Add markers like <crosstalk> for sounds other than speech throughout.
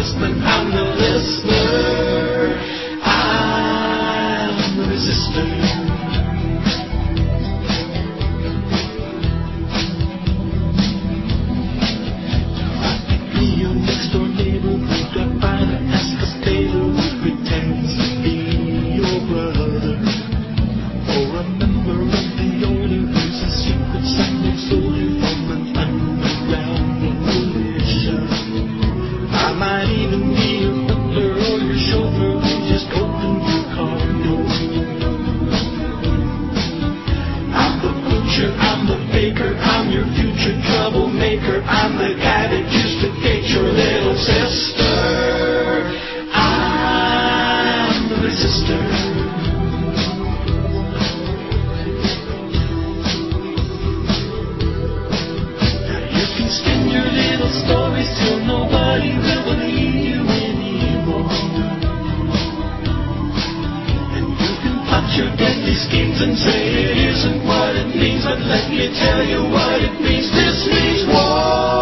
Congressman Hamlin. and say it isn't what it means, but let me tell you what it means. This means war.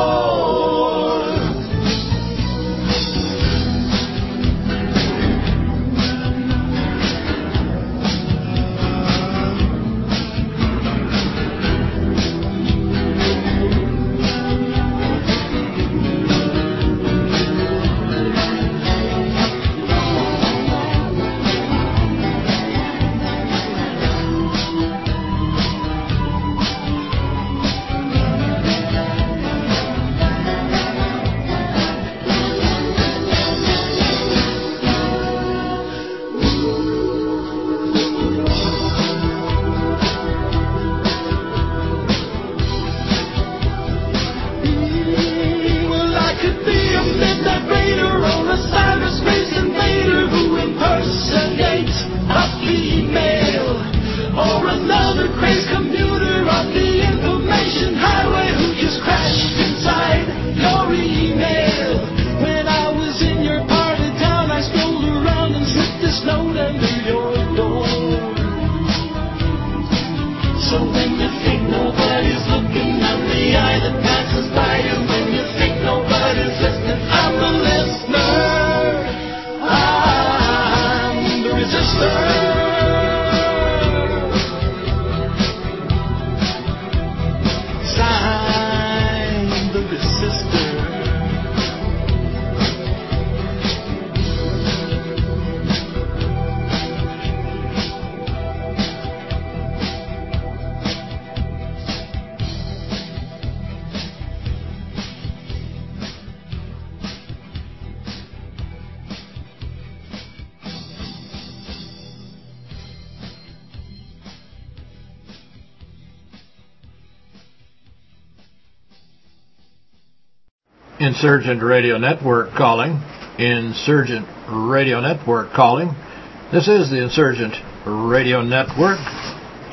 Insurgent Radio Network calling. Insurgent Radio Network calling. This is the Insurgent Radio Network.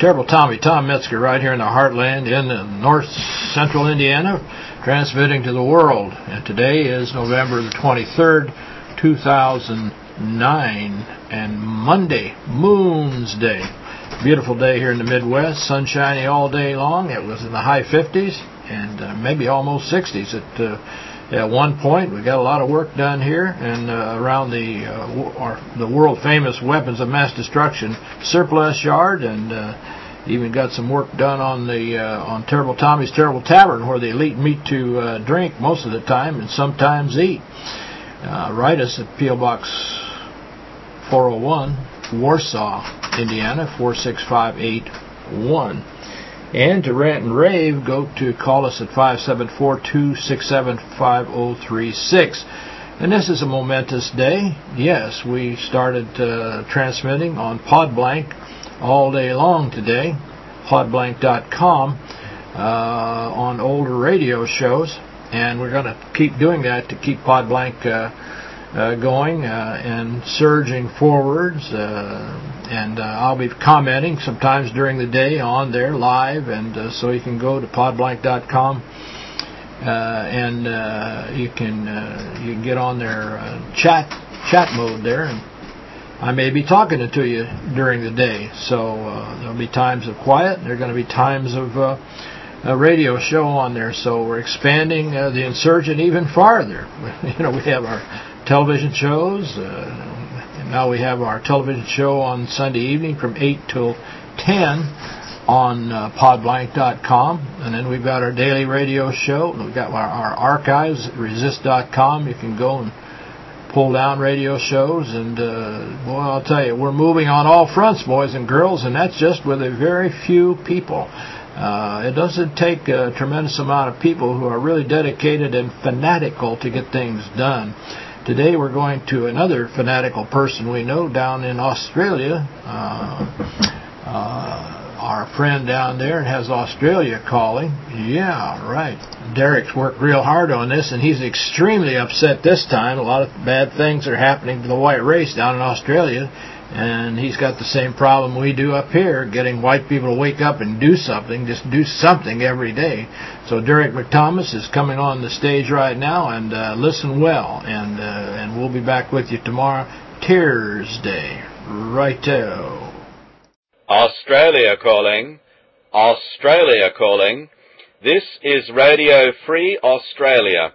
Terrible Tommy, Tom Metzger, right here in the heartland in north central Indiana, transmitting to the world. And today is November the 23rd, 2009, and Monday, Moon's Day. Beautiful day here in the Midwest, sunshiny all day long. It was in the high 50s and uh, maybe almost 60s at uh, at one point. We got a lot of work done here and uh, around the uh, our, the world famous weapons of mass destruction surplus yard, and uh, even got some work done on the uh, on Terrible Tommy's Terrible Tavern, where the elite meet to uh, drink most of the time and sometimes eat. Uh, write us at PO Box 401, Warsaw, Indiana 46584. And to rant and rave, go to call us at 574-267-5036. And this is a momentous day. Yes, we started uh, transmitting on Podblank all day long today, podblank.com, uh, on older radio shows. And we're going to keep doing that to keep Podblank uh, going uh, and surging forwards. Uh, and uh, I'll be commenting sometimes during the day on there live, and uh, so you can go to podblank.com uh, and uh, you can uh, you can get on their uh, chat chat mode there, and I may be talking to you during the day. So uh, there'll be times of quiet. There are going to be times of uh, a radio show on there. So we're expanding uh, the insurgent even farther. <laughs> you know, we have our television shows. Uh, now we have our television show on Sunday evening from 8 till 10 on uh, podblank.com. And then we've got our daily radio show. We've got our, our archives at resist.com. You can go and pull down radio shows. And, uh, boy, I'll tell you, we're moving on all fronts, boys and girls, and that's just with a very few people. Uh, it doesn't take a tremendous amount of people who are really dedicated and fanatical to get things done. Today we're going to another fanatical person we know down in Australia. Uh, uh, our friend down there has Australia calling. Yeah, right. Derek's worked real hard on this, and he's extremely upset this time. A lot of bad things are happening to the white race down in Australia and he's got the same problem we do up here, getting white people to wake up and do something, just do something every day. So Derek McThomas is coming on the stage right now, and uh, listen well, and uh, and we'll be back with you tomorrow, Tears Day. Righto. Australia calling. Australia calling. This is Radio Free Australia,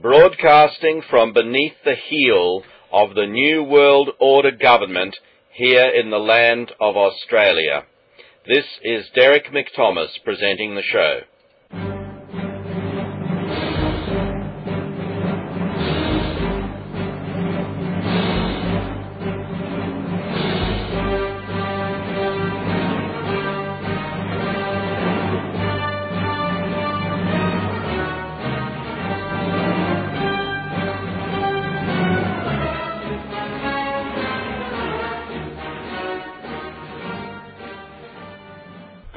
broadcasting from beneath the heel of the New World Order government here in the land of Australia. This is Derek McThomas presenting the show.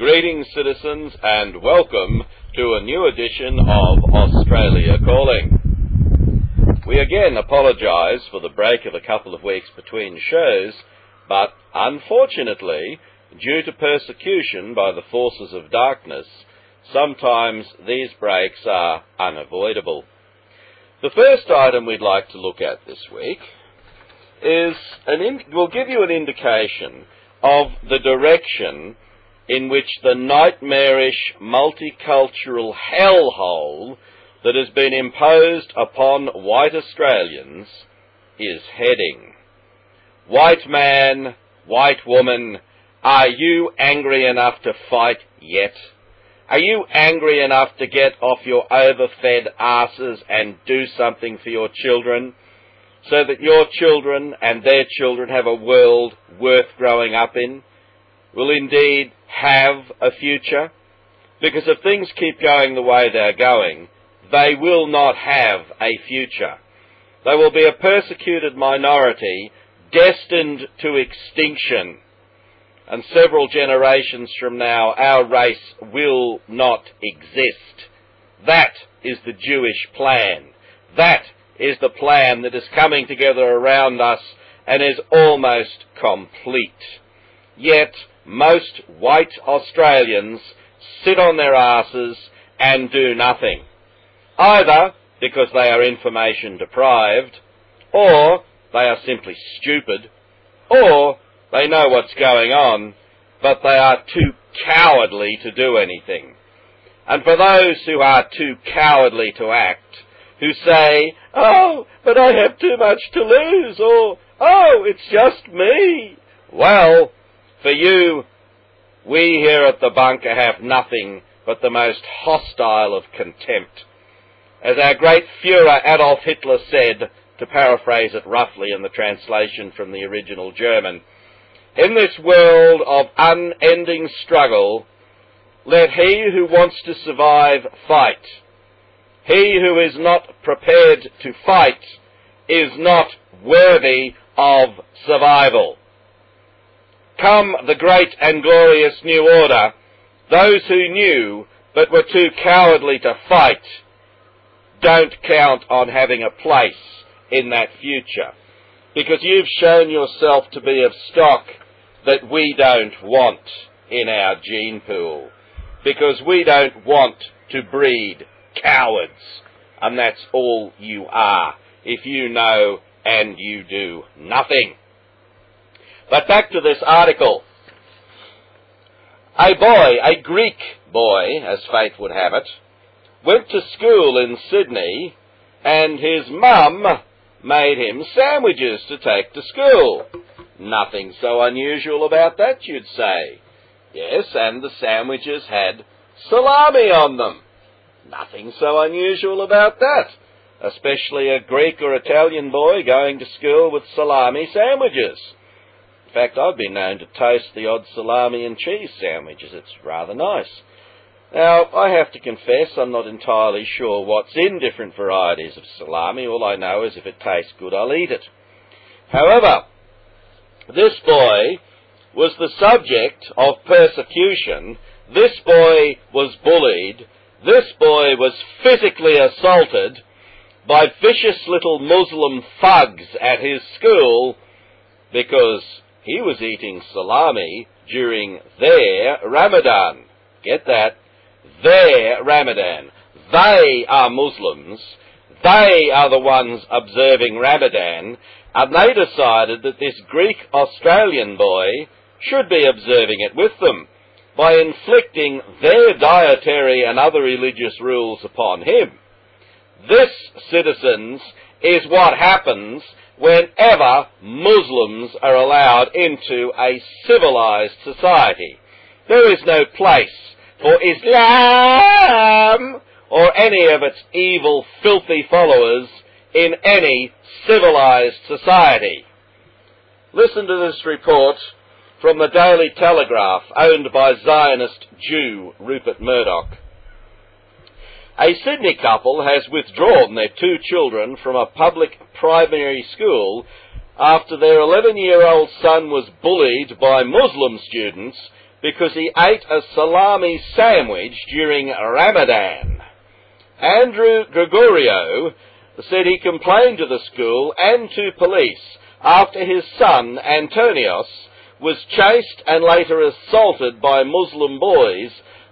Greetings, citizens, and welcome to a new edition of Australia Calling. We again apologise for the break of a couple of weeks between shows, but unfortunately, due to persecution by the forces of darkness, sometimes these breaks are unavoidable. The first item we'd like to look at this week is an in, will give you an indication of the direction in which the nightmarish multicultural hellhole that has been imposed upon white Australians is heading. White man, white woman, are you angry enough to fight yet? Are you angry enough to get off your overfed asses and do something for your children so that your children and their children have a world worth growing up in? Will indeed have a future? Because if things keep going the way they're going, they will not have a future. They will be a persecuted minority destined to extinction. And several generations from now, our race will not exist. That is the Jewish plan. That is the plan that is coming together around us and is almost complete. Yet, most white Australians sit on their asses and do nothing. Either because they are information deprived, or they are simply stupid, or they know what's going on, but they are too cowardly to do anything. And for those who are too cowardly to act, who say, oh, but I have too much to lose, or, oh, it's just me, well, for you, we here at the bunker have nothing but the most hostile of contempt. As our great Fuhrer Adolf Hitler said, to paraphrase it roughly in the translation from the original German, in this world of unending struggle, let he who wants to survive fight. He who is not prepared to fight is not worthy of survival. Come the great and glorious new order, those who knew but were too cowardly to fight don't count on having a place in that future because you've shown yourself to be of stock that we don't want in our gene pool because we don't want to breed cowards and that's all you are if you know and you do nothing. But back to this article. A boy, a Greek boy, as fate would have it, went to school in Sydney and his mum made him sandwiches to take to school. Nothing so unusual about that, you'd say. Yes, and the sandwiches had salami on them. Nothing so unusual about that, especially a Greek or Italian boy going to school with salami sandwiches. In fact, I've been known to toast the odd salami and cheese sandwiches. It's rather nice. Now, I have to confess I'm not entirely sure what's in different varieties of salami. All I know is if it tastes good, I'll eat it. However, this boy was the subject of persecution. This boy was bullied. This boy was physically assaulted by vicious little Muslim thugs at his school because he was eating salami during their Ramadan. Get that? Their Ramadan. They are Muslims. They are the ones observing Ramadan. And they decided that this Greek Australian boy should be observing it with them by inflicting their dietary and other religious rules upon him. This, citizens, is what happens whenever Muslims are allowed into a civilized society. There is no place for Islam or any of its evil, filthy followers in any civilized society. Listen to this report from the Daily Telegraph, owned by Zionist Jew Rupert Murdoch. A Sydney couple has withdrawn their two children from a public primary school after their 11 year old son was bullied by Muslim students because he ate a salami sandwich during Ramadan. Andrew Gregorio said he complained to the school and to police after his son, Antonios, was chased and later assaulted by Muslim boys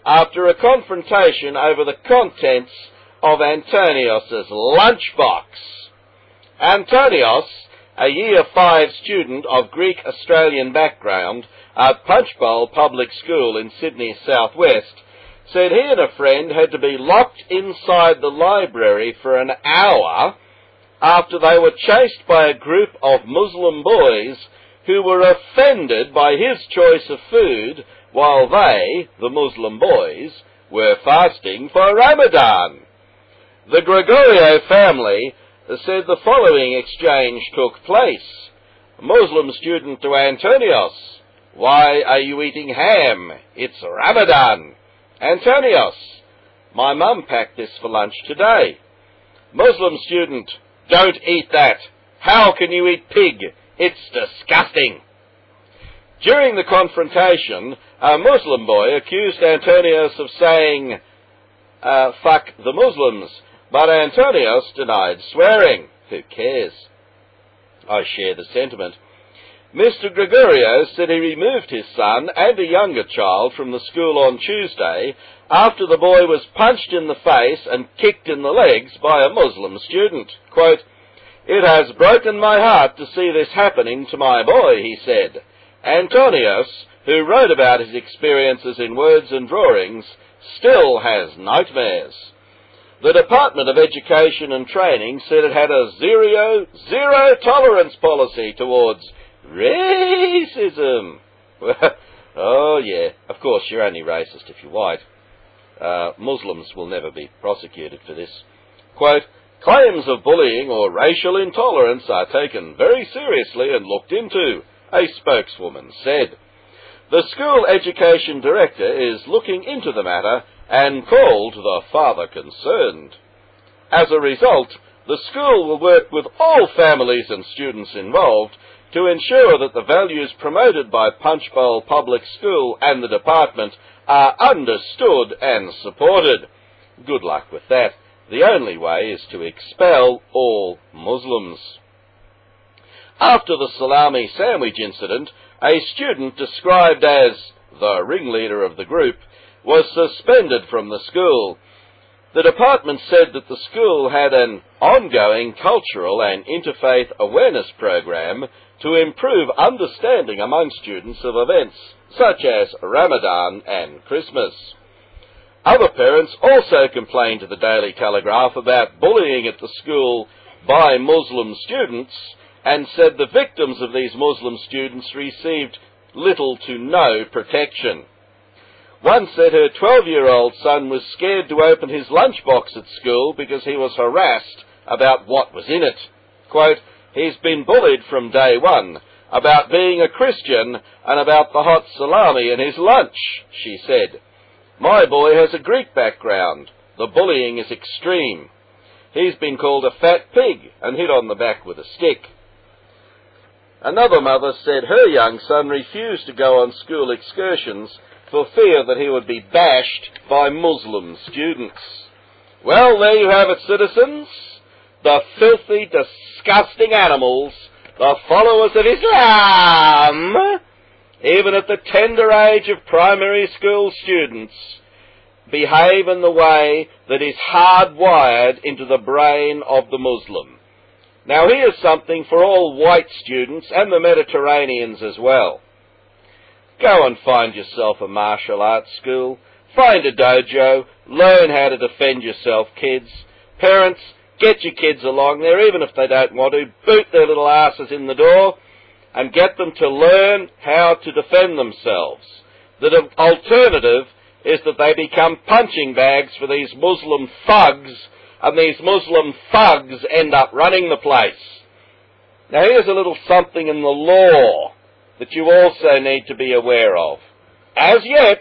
after a confrontation over the contents of Antonios's lunchbox. Antonios, a year five student of Greek Australian background at Punchbowl Public School in Sydney's southwest, said he and a friend had to be locked inside the library for an hour after they were chased by a group of Muslim boys who were offended by his choice of food while they, the Muslim boys, were fasting for Ramadan. The Gregorio family said the following exchange took place. Muslim student to Antonios, why are you eating ham? It's Ramadan. Antonios, my mum packed this for lunch today. Muslim student, don't eat that. How can you eat pig? It's disgusting. During the confrontation, a Muslim boy accused Antonios of saying, uh, fuck the Muslims, but Antonios denied swearing. Who cares? I share the sentiment. Mr. Gregorio said he removed his son and a younger child from the school on Tuesday after the boy was punched in the face and kicked in the legs by a Muslim student. Quote, it has broken my heart to see this happening to my boy, he said. Antonios, who wrote about his experiences in words and drawings, still has nightmares. The Department of Education and Training said it had a zero, zero tolerance policy towards racism. <laughs> oh yeah, of course you're only racist if you're white. Uh, Muslims will never be prosecuted for this. Quote, claims of bullying or racial intolerance are taken very seriously and looked into a spokeswoman said. The school education director is looking into the matter and called the father concerned. As a result, the school will work with all families and students involved to ensure that the values promoted by Punchbowl Public School and the department are understood and supported. Good luck with that. The only way is to expel all Muslims. After the salami sandwich incident, a student described as the ringleader of the group was suspended from the school. The department said that the school had an ongoing cultural and interfaith awareness program to improve understanding among students of events such as Ramadan and Christmas. Other parents also complained to the Daily Telegraph about bullying at the school by Muslim students and said the victims of these Muslim students received little to no protection. One said her 12-year-old son was scared to open his lunchbox at school because he was harassed about what was in it. Quote, he's been bullied from day one about being a Christian and about the hot salami in his lunch, she said. My boy has a Greek background. The bullying is extreme. He's been called a fat pig and hit on the back with a stick. Another mother said her young son refused to go on school excursions for fear that he would be bashed by Muslim students. Well, there you have it, citizens. The filthy, disgusting animals, the followers of Islam, even at the tender age of primary school students, behave in the way that is hardwired into the brain of the Muslim. Now here's something for all white students and the Mediterraneans as well. Go and find yourself a martial arts school. Find a dojo. Learn how to defend yourself, kids. Parents, get your kids along there, even if they don't want to. Boot their little asses in the door and get them to learn how to defend themselves. The alternative is that they become punching bags for these Muslim thugs and these Muslim thugs end up running the place. Now here's a little something in the law that you also need to be aware of. As yet,